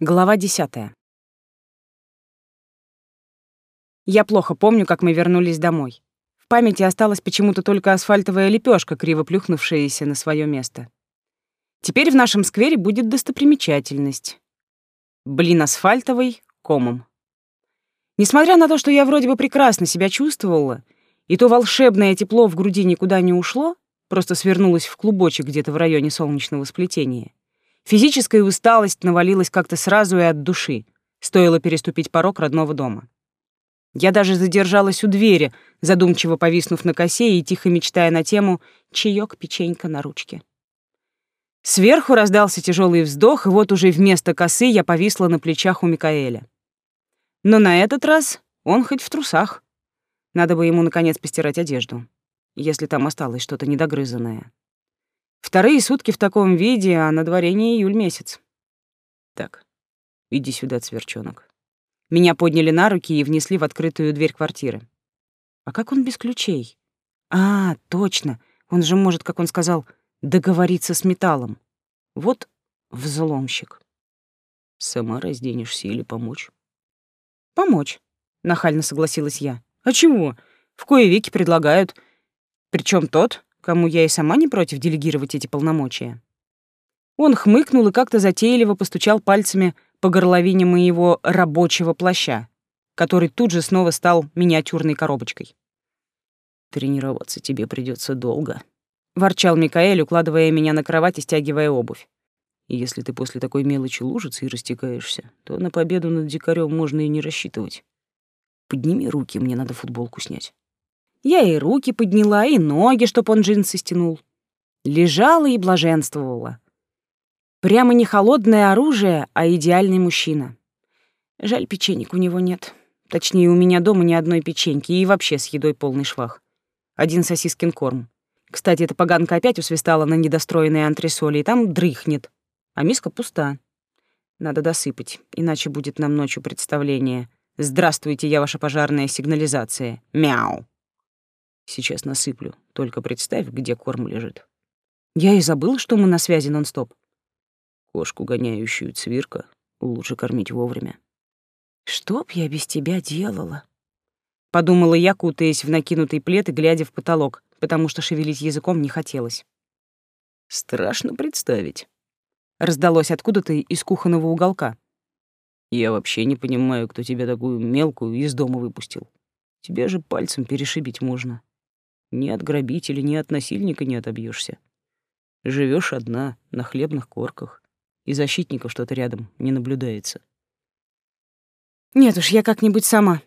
Глава десятая. Я плохо помню, как мы вернулись домой. В памяти осталась почему-то только асфальтовая лепешка, криво плюхнувшаяся на свое место. Теперь в нашем сквере будет достопримечательность. Блин асфальтовый комом. Несмотря на то, что я вроде бы прекрасно себя чувствовала, и то волшебное тепло в груди никуда не ушло, просто свернулось в клубочек где-то в районе солнечного сплетения, Физическая усталость навалилась как-то сразу и от души. Стоило переступить порог родного дома. Я даже задержалась у двери, задумчиво повиснув на косе и тихо мечтая на тему «чаёк, печенька на ручке». Сверху раздался тяжелый вздох, и вот уже вместо косы я повисла на плечах у Микаэля. Но на этот раз он хоть в трусах. Надо бы ему, наконец, постирать одежду, если там осталось что-то недогрызанное. Вторые сутки в таком виде, а на дворе не июль месяц. Так, иди сюда, цверчонок. Меня подняли на руки и внесли в открытую дверь квартиры. А как он без ключей? А, точно. Он же может, как он сказал, договориться с металлом. Вот взломщик. Сама разденешься или помочь? Помочь, нахально согласилась я. А чего? В кое веки предлагают. Причем тот, кому я и сама не против делегировать эти полномочия. Он хмыкнул и как-то затейливо постучал пальцами по горловине моего рабочего плаща, который тут же снова стал миниатюрной коробочкой. «Тренироваться тебе придется долго», — ворчал Микаэль, укладывая меня на кровать и стягивая обувь. И если ты после такой мелочи лужицы и растекаешься, то на победу над дикарем можно и не рассчитывать. Подними руки, мне надо футболку снять. Я и руки подняла, и ноги, чтоб он джинсы стянул. Лежала и блаженствовала. Прямо не холодное оружие, а идеальный мужчина. Жаль, печенек у него нет. Точнее, у меня дома ни одной печеньки и вообще с едой полный швах. Один сосискин корм. Кстати, эта поганка опять усвистала на недостроенные антресоли, и там дрыхнет. А миска пуста. Надо досыпать, иначе будет нам ночью представление. «Здравствуйте, я ваша пожарная сигнализация. Мяу!» Сейчас насыплю. Только представь, где корм лежит. Я и забыл, что мы на связи нон-стоп. Кошку, гоняющую цвирка, лучше кормить вовремя. Что б я без тебя делала? Подумала я, кутаясь в накинутый плед и глядя в потолок, потому что шевелить языком не хотелось. Страшно представить. Раздалось откуда-то из кухонного уголка. Я вообще не понимаю, кто тебя такую мелкую из дома выпустил. Тебя же пальцем перешибить можно. Ни от грабителя, ни от насильника не отобьешься. Живешь одна, на хлебных корках, и защитников что-то рядом не наблюдается. Нет уж, я как-нибудь сама.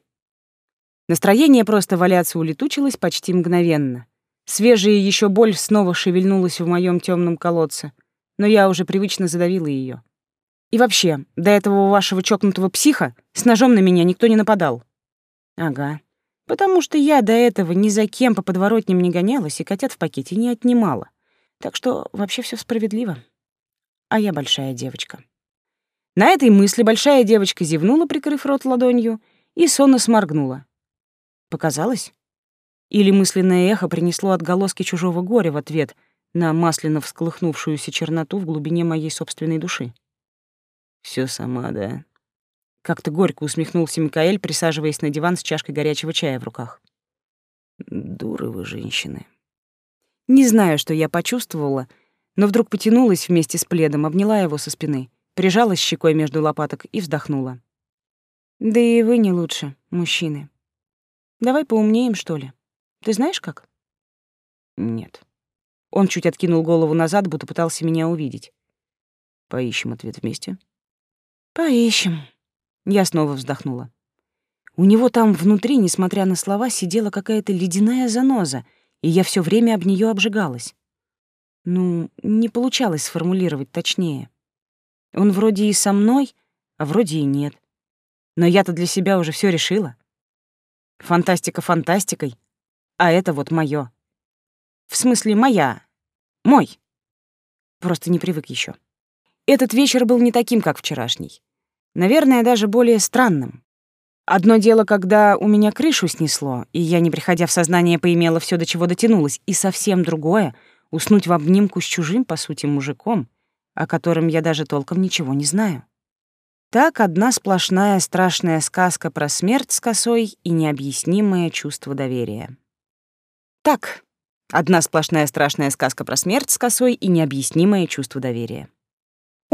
Настроение просто валяться улетучилось почти мгновенно. Свежая еще боль снова шевельнулась в моем темном колодце, но я уже привычно задавила ее. И вообще, до этого вашего чокнутого психа с ножом на меня никто не нападал. Ага, потому что я до этого ни за кем по подворотням не гонялась и котят в пакете не отнимала. Так что вообще все справедливо. А я большая девочка. На этой мысли большая девочка зевнула, прикрыв рот ладонью, и сонно сморгнула. Показалось? Или мысленное эхо принесло отголоски чужого горя в ответ на масляно всколыхнувшуюся черноту в глубине моей собственной души? Все сама, да? Как-то горько усмехнулся Микаэль, присаживаясь на диван с чашкой горячего чая в руках. Дуры вы, женщины. Не знаю, что я почувствовала, но вдруг потянулась вместе с пледом, обняла его со спины, прижалась щекой между лопаток и вздохнула. Да и вы не лучше, мужчины. Давай поумнеем, что ли? Ты знаешь как? Нет. Он чуть откинул голову назад, будто пытался меня увидеть. Поищем ответ вместе. Поищем. Я снова вздохнула. У него там внутри, несмотря на слова, сидела какая-то ледяная заноза, и я все время об нее обжигалась. Ну, не получалось сформулировать точнее. Он вроде и со мной, а вроде и нет. Но я-то для себя уже все решила. Фантастика фантастикой, а это вот моё. В смысле, моя. Мой. Просто не привык еще. Этот вечер был не таким, как вчерашний. Наверное, даже более странным. Одно дело, когда у меня крышу снесло, и я, не приходя в сознание, поимела все, до чего дотянулась, и совсем другое — уснуть в обнимку с чужим, по сути, мужиком, о котором я даже толком ничего не знаю. Так одна сплошная страшная сказка про смерть с косой и необъяснимое чувство доверия. Так, одна сплошная страшная сказка про смерть с косой и необъяснимое чувство доверия.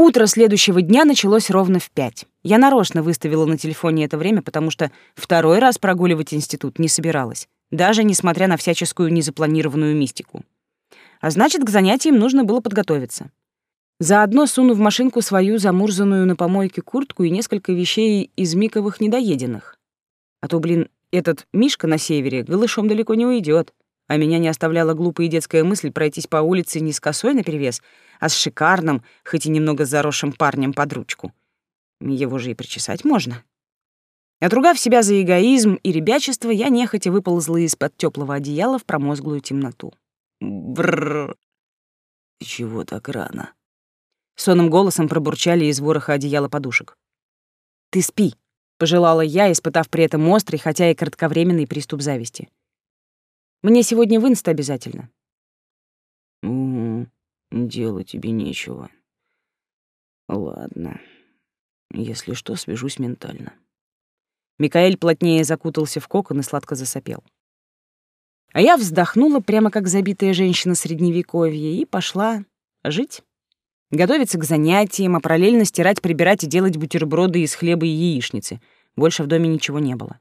Утро следующего дня началось ровно в пять. Я нарочно выставила на телефоне это время, потому что второй раз прогуливать институт не собиралась, даже несмотря на всяческую незапланированную мистику. А значит, к занятиям нужно было подготовиться. Заодно суну в машинку свою замурзанную на помойке куртку и несколько вещей из миковых недоеденных. А то, блин, этот Мишка на севере голышом далеко не уйдет, а меня не оставляла глупая детская мысль пройтись по улице не с косой наперевес, а с шикарным, хоть и немного заросшим парнем под ручку. Его же и причесать можно. Отругав себя за эгоизм и ребячество, я нехотя выползла из-под теплого одеяла в промозглую темноту. Бррр. Ты чего так рано? Сонным голосом пробурчали из вороха одеяла подушек. «Ты спи», — пожелала я, испытав при этом острый, хотя и кратковременный приступ зависти. «Мне сегодня в инст обязательно». «Угу, делать тебе нечего. Ладно. Если что, свяжусь ментально». Микаэль плотнее закутался в кокон и сладко засопел. А я вздохнула прямо как забитая женщина средневековья и пошла жить готовиться к занятиям, а параллельно стирать, прибирать и делать бутерброды из хлеба и яичницы. Больше в доме ничего не было.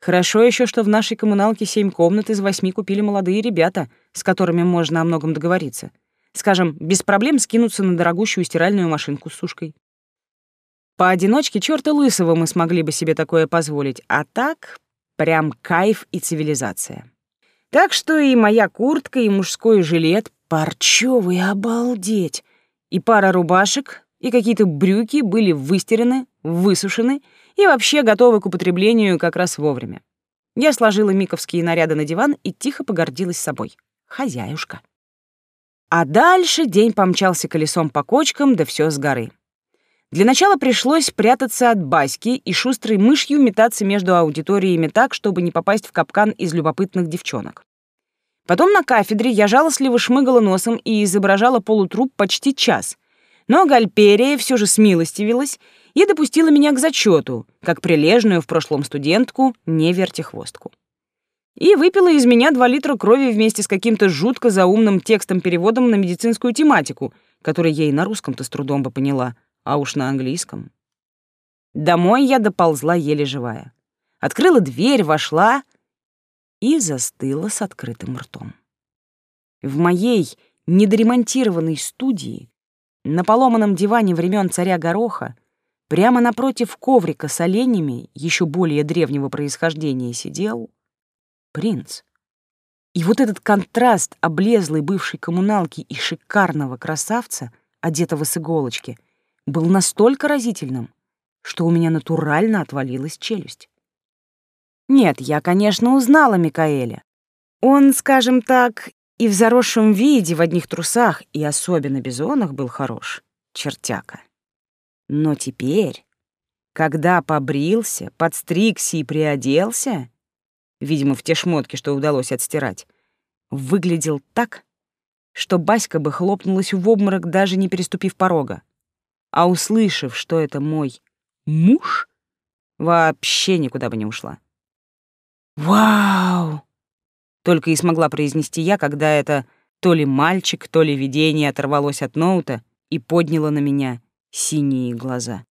Хорошо еще, что в нашей коммуналке семь комнат из восьми купили молодые ребята, с которыми можно о многом договориться. Скажем, без проблем скинуться на дорогущую стиральную машинку с сушкой. Поодиночке чёрта лысого мы смогли бы себе такое позволить, а так прям кайф и цивилизация. Так что и моя куртка, и мужской жилет парчёвый, обалдеть и пара рубашек, и какие-то брюки были выстирены, высушены и вообще готовы к употреблению как раз вовремя. Я сложила миковские наряды на диван и тихо погордилась собой. Хозяюшка. А дальше день помчался колесом по кочкам, да все с горы. Для начала пришлось прятаться от Баськи и шустрой мышью метаться между аудиториями так, чтобы не попасть в капкан из любопытных девчонок. Потом на кафедре я жалостливо шмыгала носом и изображала полутруп почти час. Но Гальперия все же смилостивилась и допустила меня к зачету, как прилежную в прошлом студентку, не вертихвостку. И выпила из меня два литра крови вместе с каким-то жутко заумным текстом-переводом на медицинскую тематику, который я и на русском-то с трудом бы поняла, а уж на английском. Домой я доползла еле живая. Открыла дверь, вошла — и застыла с открытым ртом. В моей недоремонтированной студии на поломанном диване времен царя Гороха прямо напротив коврика с оленями еще более древнего происхождения сидел принц. И вот этот контраст облезлой бывшей коммуналки и шикарного красавца, одетого с иголочки, был настолько разительным, что у меня натурально отвалилась челюсть. Нет, я, конечно, узнала Микаэля. Он, скажем так, и в заросшем виде, в одних трусах, и особенно бизонах был хорош. Чертяка. Но теперь, когда побрился, подстригся и приоделся, видимо, в те шмотки, что удалось отстирать, выглядел так, что Баська бы хлопнулась в обморок, даже не переступив порога. А услышав, что это мой муж, вообще никуда бы не ушла. «Вау!» — только и смогла произнести я, когда это то ли мальчик, то ли видение оторвалось от ноута и подняло на меня синие глаза.